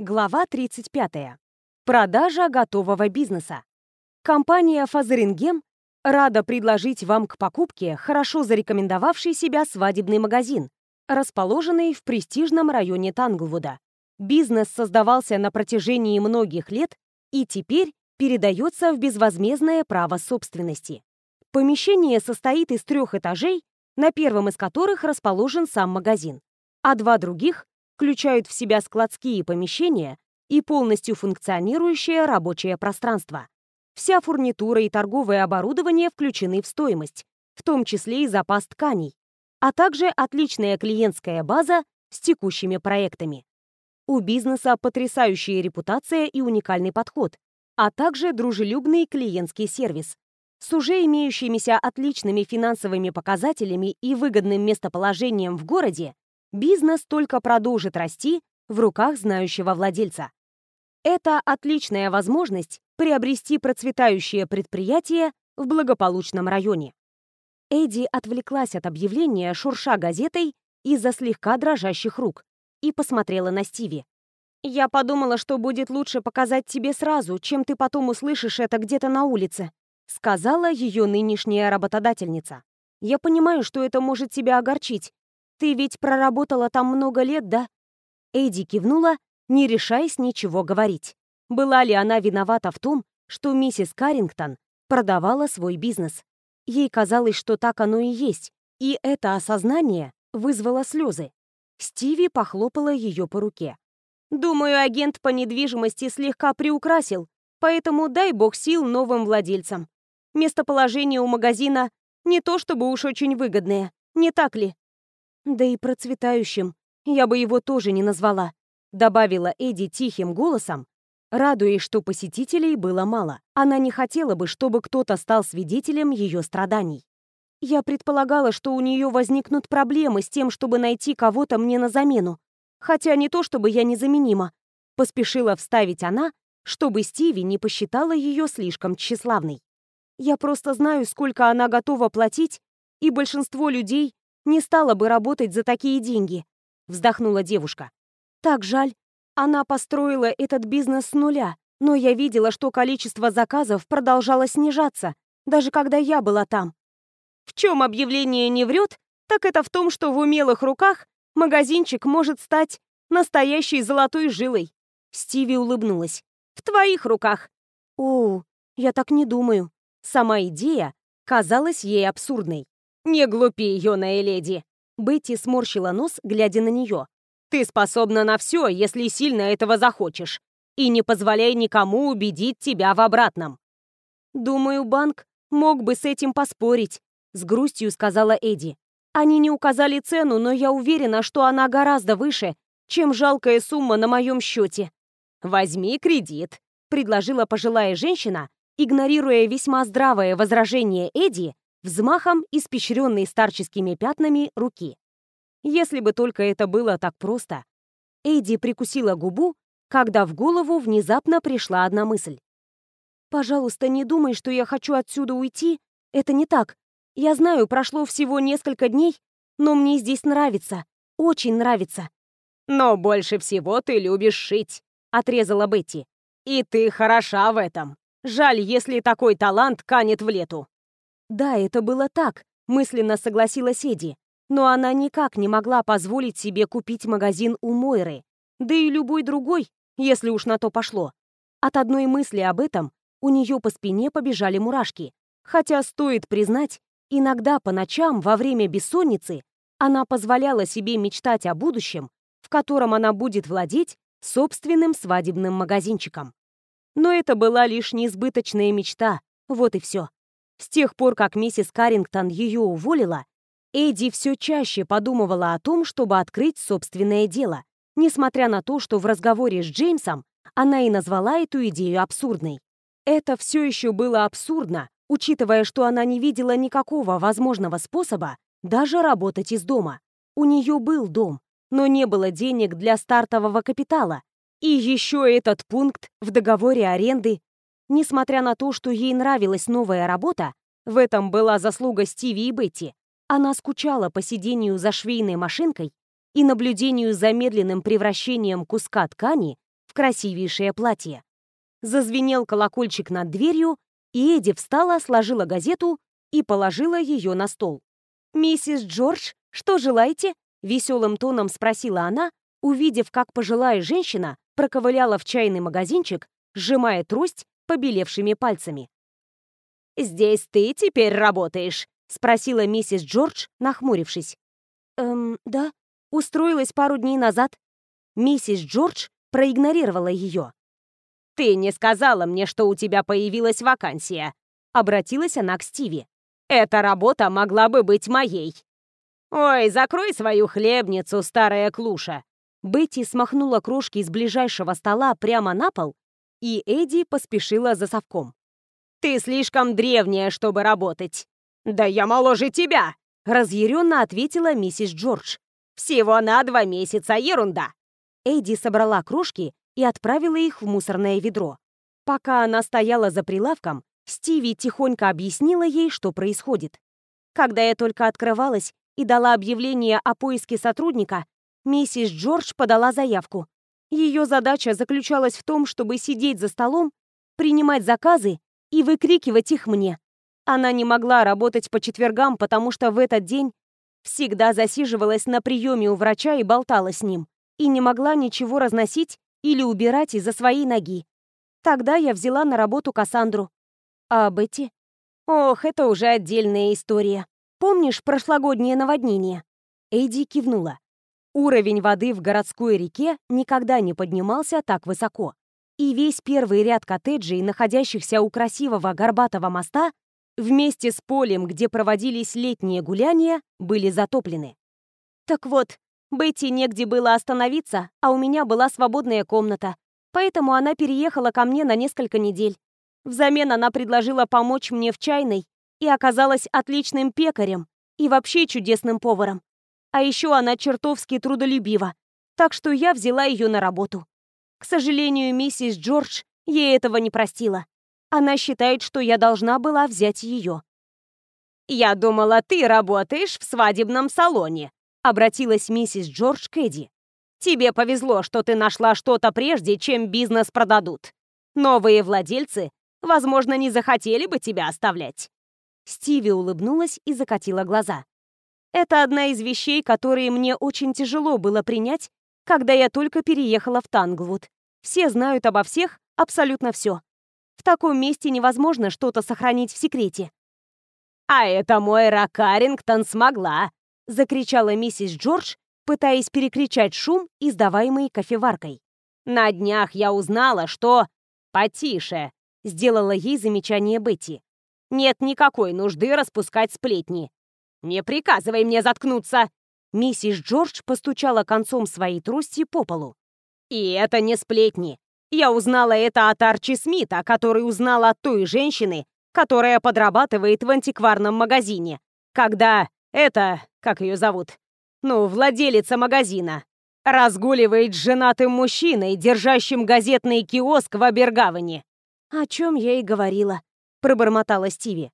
Глава 35. Продажа готового бизнеса. Компания Фазерингем рада предложить вам к покупке хорошо зарекомендовавший себя свадебный магазин, расположенный в престижном районе Танглвуда. Бизнес создавался на протяжении многих лет и теперь передается в безвозмездное право собственности. Помещение состоит из трех этажей, на первом из которых расположен сам магазин, а два других включают в себя складские помещения и полностью функционирующее рабочее пространство. Вся фурнитура и торговое оборудование включены в стоимость, в том числе и запас тканей, а также отличная клиентская база с текущими проектами. У бизнеса потрясающая репутация и уникальный подход, а также дружелюбный клиентский сервис. С уже имеющимися отличными финансовыми показателями и выгодным местоположением в городе, бизнес только продолжит расти в руках знающего владельца. Это отличная возможность приобрести процветающее предприятие в благополучном районе. Эдди отвлеклась от объявления, шурша газетой из-за слегка дрожащих рук, и посмотрела на Стиви. «Я подумала, что будет лучше показать тебе сразу, чем ты потом услышишь это где-то на улице», сказала ее нынешняя работодательница. «Я понимаю, что это может тебя огорчить, ты ведь проработала там много лет, да?» Эйди кивнула, не решаясь ничего говорить. Была ли она виновата в том, что миссис Каррингтон продавала свой бизнес? Ей казалось, что так оно и есть, и это осознание вызвало слезы. Стиви похлопала ее по руке. «Думаю, агент по недвижимости слегка приукрасил, поэтому дай бог сил новым владельцам. Местоположение у магазина не то чтобы уж очень выгодное, не так ли?» Да и процветающим я бы его тоже не назвала, добавила Эдди тихим голосом, радуясь, что посетителей было мало. Она не хотела бы, чтобы кто-то стал свидетелем ее страданий. Я предполагала, что у нее возникнут проблемы с тем, чтобы найти кого-то мне на замену. Хотя не то, чтобы я незаменима. Поспешила вставить она, чтобы Стиви не посчитала ее слишком тщеславной. Я просто знаю, сколько она готова платить, и большинство людей не стала бы работать за такие деньги», — вздохнула девушка. «Так жаль. Она построила этот бизнес с нуля, но я видела, что количество заказов продолжало снижаться, даже когда я была там. В чем объявление не врет, так это в том, что в умелых руках магазинчик может стать настоящей золотой жилой. Стиви улыбнулась. В твоих руках. О, я так не думаю. Сама идея казалась ей абсурдной. «Не глупи, юная леди!» Бетти сморщила нос, глядя на нее. «Ты способна на все, если сильно этого захочешь. И не позволяй никому убедить тебя в обратном». «Думаю, банк мог бы с этим поспорить», — с грустью сказала Эдди. «Они не указали цену, но я уверена, что она гораздо выше, чем жалкая сумма на моем счете». «Возьми кредит», — предложила пожилая женщина, игнорируя весьма здравое возражение Эдди взмахом испещренной старческими пятнами руки. Если бы только это было так просто. Эйди прикусила губу, когда в голову внезапно пришла одна мысль. «Пожалуйста, не думай, что я хочу отсюда уйти. Это не так. Я знаю, прошло всего несколько дней, но мне здесь нравится. Очень нравится». «Но больше всего ты любишь шить», — отрезала Бетти. «И ты хороша в этом. Жаль, если такой талант канет в лету». Да, это было так, мысленно согласилась Эдди, но она никак не могла позволить себе купить магазин у Мойры, да и любой другой, если уж на то пошло. От одной мысли об этом у нее по спине побежали мурашки, хотя, стоит признать, иногда по ночам во время бессонницы она позволяла себе мечтать о будущем, в котором она будет владеть собственным свадебным магазинчиком. Но это была лишь неизбыточная мечта, вот и все. С тех пор, как миссис Каррингтон ее уволила, Эдди все чаще подумывала о том, чтобы открыть собственное дело, несмотря на то, что в разговоре с Джеймсом она и назвала эту идею абсурдной. Это все еще было абсурдно, учитывая, что она не видела никакого возможного способа даже работать из дома. У нее был дом, но не было денег для стартового капитала. И еще этот пункт в договоре аренды Несмотря на то, что ей нравилась новая работа, в этом была заслуга Стиви и Бетти, она скучала по сидению за швейной машинкой и наблюдению за медленным превращением куска ткани в красивейшее платье. Зазвенел колокольчик над дверью, и Эдди встала, сложила газету и положила ее на стол. «Миссис Джордж, что желаете?» — веселым тоном спросила она, увидев, как пожилая женщина проковыляла в чайный магазинчик, сжимая трость побелевшими пальцами. «Здесь ты теперь работаешь?» — спросила миссис Джордж, нахмурившись. «Эм, да. Устроилась пару дней назад». Миссис Джордж проигнорировала ее. «Ты не сказала мне, что у тебя появилась вакансия», — обратилась она к Стиви. «Эта работа могла бы быть моей». «Ой, закрой свою хлебницу, старая клуша!» Бетти смахнула крошки из ближайшего стола прямо на пол, и Эдди поспешила за совком. «Ты слишком древняя, чтобы работать!» «Да я моложе тебя!» — разъяренно ответила миссис Джордж. «Всего на два месяца, ерунда!» Эдди собрала крошки и отправила их в мусорное ведро. Пока она стояла за прилавком, Стиви тихонько объяснила ей, что происходит. Когда я только открывалась и дала объявление о поиске сотрудника, миссис Джордж подала заявку. Ее задача заключалась в том, чтобы сидеть за столом, принимать заказы и выкрикивать их мне. Она не могла работать по четвергам, потому что в этот день всегда засиживалась на приеме у врача и болтала с ним, и не могла ничего разносить или убирать из-за своей ноги. Тогда я взяла на работу Кассандру. А Бетти? Ох, это уже отдельная история. Помнишь прошлогоднее наводнение? Эйди кивнула. Уровень воды в городской реке никогда не поднимался так высоко. И весь первый ряд коттеджей, находящихся у красивого горбатого моста, вместе с полем, где проводились летние гуляния, были затоплены. Так вот, Бетти негде было остановиться, а у меня была свободная комната, поэтому она переехала ко мне на несколько недель. Взамен она предложила помочь мне в чайной и оказалась отличным пекарем и вообще чудесным поваром. А еще она чертовски трудолюбива, так что я взяла ее на работу. К сожалению, миссис Джордж ей этого не простила. Она считает, что я должна была взять ее. «Я думала, ты работаешь в свадебном салоне», Обратилась миссис Джордж к Эдди. «Тебе повезло, что ты нашла что-то прежде, чем бизнес продадут. Новые владельцы, возможно, не захотели бы тебя оставлять». Стиви улыбнулась и закатила глаза. «Это одна из вещей, которые мне очень тяжело было принять, когда я только переехала в Танглвуд. Все знают обо всех, абсолютно все. В таком месте невозможно что-то сохранить в секрете». «А это мой Карингтон смогла», — закричала миссис Джордж, пытаясь перекричать шум, издаваемый кофеваркой. «На днях я узнала, что...» «Потише!» — сделала ей замечание Бетти. «Нет никакой нужды распускать сплетни. Не приказывай мне заткнуться!» Миссис Джордж постучала концом своей трости по полу. «И это не сплетни. Я узнала это от Арчи Смита, который узнал от той женщины, которая подрабатывает в антикварном магазине. Когда это, как ее зовут? Ну, владелица магазина. Разгуливает с женатым мужчиной, держащим газетный киоск в Абергаване. О чем я и говорила, пробормотала Стиви.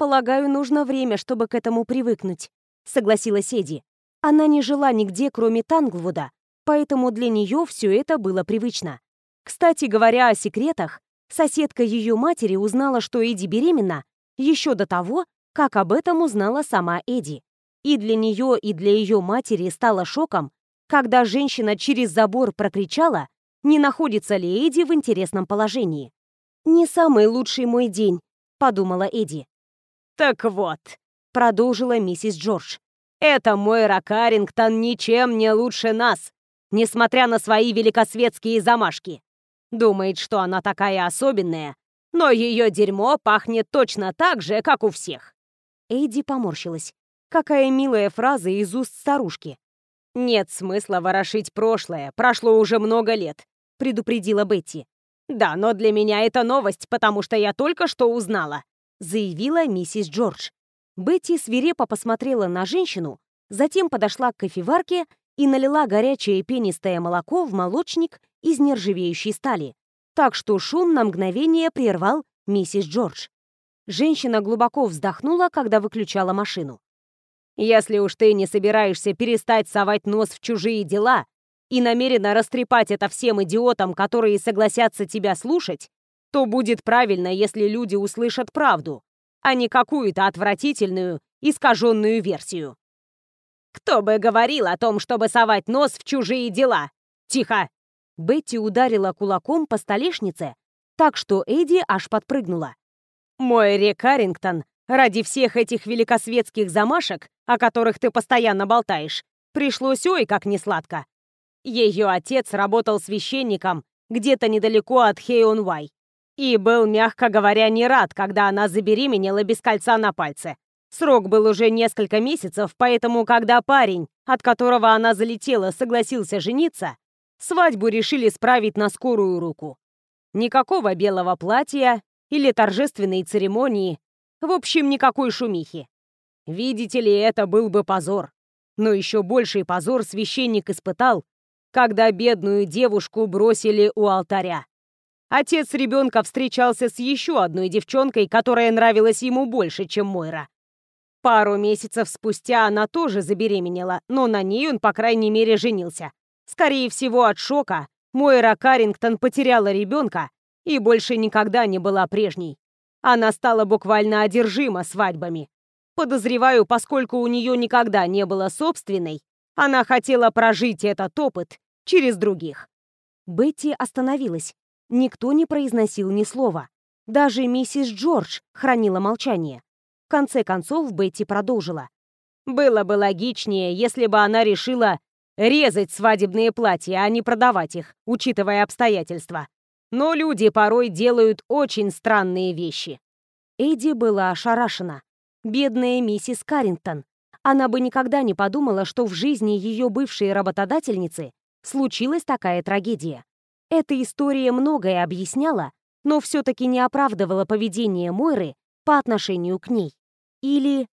Полагаю, нужно время, чтобы к этому привыкнуть, согласилась Эдди. Она не жила нигде, кроме Танглвуда, поэтому для нее все это было привычно. Кстати говоря о секретах, соседка ее матери узнала, что Эдди беременна, еще до того, как об этом узнала сама Эдди. И для нее, и для ее матери стало шоком, когда женщина через забор прокричала, не находится ли Эдди в интересном положении. «Не самый лучший мой день», — подумала Эдди. «Так вот», — продолжила миссис Джордж, «это Мойра Карингтон ничем не лучше нас, несмотря на свои великосветские замашки. Думает, что она такая особенная, но ее дерьмо пахнет точно так же, как у всех. Эйди поморщилась. Какая милая фраза из уст старушки. «Нет смысла ворошить прошлое, прошло уже много лет», — предупредила Бетти. «Да, но для меня это новость, потому что я только что узнала», — заявила миссис Джордж. Бетти свирепо посмотрела на женщину, затем подошла к кофеварке и налила горячее пенистое молоко в молочник из нержавеющей стали. Так что шум на мгновение прервал миссис Джордж. Женщина глубоко вздохнула, когда выключала машину. «Если уж ты не собираешься перестать совать нос в чужие дела, и намерена растрепать это всем идиотам, которые согласятся тебя слушать, то будет правильно, если люди услышат правду, а не какую-то отвратительную, искаженную версию. «Кто бы говорил о том, чтобы совать нос в чужие дела? Тихо!» Бетти ударила кулаком по столешнице, так что Эдди аж подпрыгнула. «Мой Рик Каррингтон, ради всех этих великосветских замашек, о которых ты постоянно болтаешь, пришлось ой как несладко. Ее отец работал священником где-то недалеко от Хейон-Вай и был, мягко говоря, не рад, когда она забеременела без кольца на пальце. Срок был уже несколько месяцев, поэтому, когда парень, от которого она залетела, согласился жениться, свадьбу решили справить на скорую руку. Никакого белого платья или торжественной церемонии, в общем, никакой шумихи. Видите ли, это был бы позор. Но еще больший позор священник испытал, когда бедную девушку бросили у алтаря. Отец ребенка встречался с еще одной девчонкой, которая нравилась ему больше, чем Мойра. Пару месяцев спустя она тоже забеременела, но на ней он, по крайней мере, женился. Скорее всего, от шока Мойра Каррингтон потеряла ребенка и больше никогда не была прежней. Она стала буквально одержима свадьбами. Подозреваю, поскольку у нее никогда не было собственной, она хотела прожить этот опыт через других. Бетти остановилась. Никто не произносил ни слова. Даже миссис Джордж хранила молчание. В конце концов Бетти продолжила. «Было бы логичнее, если бы она решила резать свадебные платья, а не продавать их, учитывая обстоятельства. Но люди порой делают очень странные вещи». Эдди была ошарашена. Бедная миссис Каррингтон. Она бы никогда не подумала, что в жизни ее бывшей работодательницы случилась такая трагедия. Эта история многое объясняла, но все-таки не оправдывала поведение Мойры по отношению к ней. Или...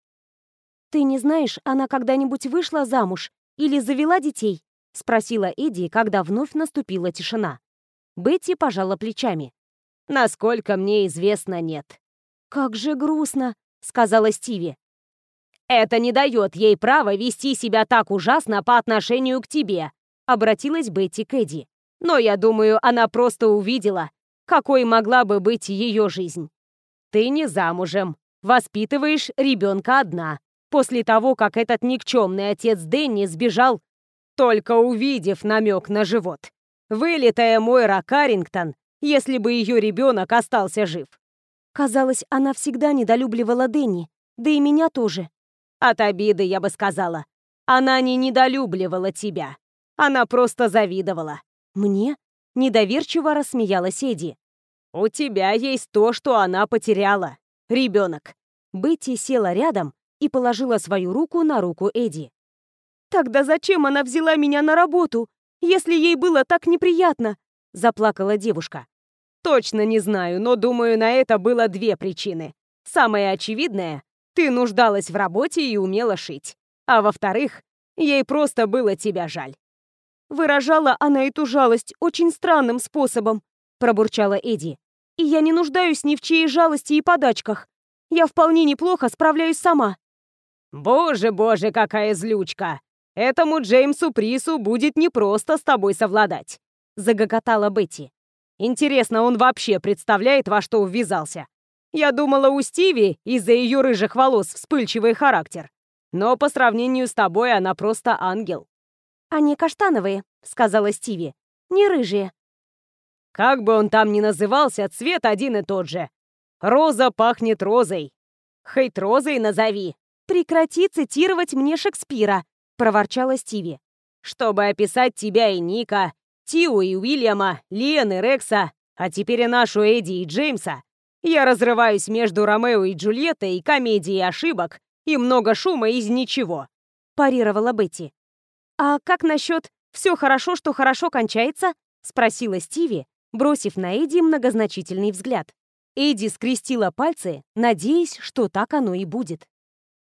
«Ты не знаешь, она когда-нибудь вышла замуж или завела детей?» — спросила Эдди, когда вновь наступила тишина. Бетти пожала плечами. «Насколько мне известно, нет». «Как же грустно», — сказала Стиви. «Это не дает ей права вести себя так ужасно по отношению к тебе», — обратилась Бетти к Эдди. «Но я думаю, она просто увидела, какой могла бы быть ее жизнь. Ты не замужем, воспитываешь ребенка одна. После того, как этот никчемный отец Дэнни сбежал, только увидев намек на живот. Вылитая Мойра Каррингтон, если бы ее ребенок остался жив. Казалось, она всегда недолюбливала Дэнни, да и меня тоже. От обиды, я бы сказала. Она не недолюбливала тебя. Она просто завидовала. Мне? Недоверчиво рассмеялась Эдди. У тебя есть то, что она потеряла ребенок». Бетти села рядом и положила свою руку на руку Эдди. «Тогда зачем она взяла меня на работу, если ей было так неприятно?» — заплакала девушка. «Точно не знаю, но думаю, на это было две причины. Самая очевидная — ты нуждалась в работе и умела шить. А во-вторых, ей просто было тебя жаль». «Выражала она эту жалость очень странным способом», — пробурчала Эдди и я не нуждаюсь ни в чьей жалости и подачках. Я вполне неплохо справляюсь сама». «Боже, боже, какая злючка! Этому Джеймсу Прису будет непросто с тобой совладать», — загоготала Бетти. «Интересно, он вообще представляет, во что ввязался? Я думала, у Стиви из-за ее рыжих волос вспыльчивый характер. Но по сравнению с тобой она просто ангел». «Они каштановые», — сказала Стиви. «Не рыжие». Как бы он там ни назывался, цвет один и тот же. Роза пахнет розой. Хоть розой назови. Прекрати цитировать мне Шекспира, проворчала Стиви. Чтобы описать тебя и Ника, Тиу и Уильяма, Лен и Рекса, а теперь и нашу Эдди и Джеймса, я разрываюсь между Ромео и Джульеттой и комедией ошибок и много шума из ничего», — парировала Бетти. «А как насчет «все хорошо, что хорошо кончается»?» — спросила Стиви, бросив на Эдди многозначительный взгляд. Эдди скрестила пальцы, надеясь, что так оно и будет.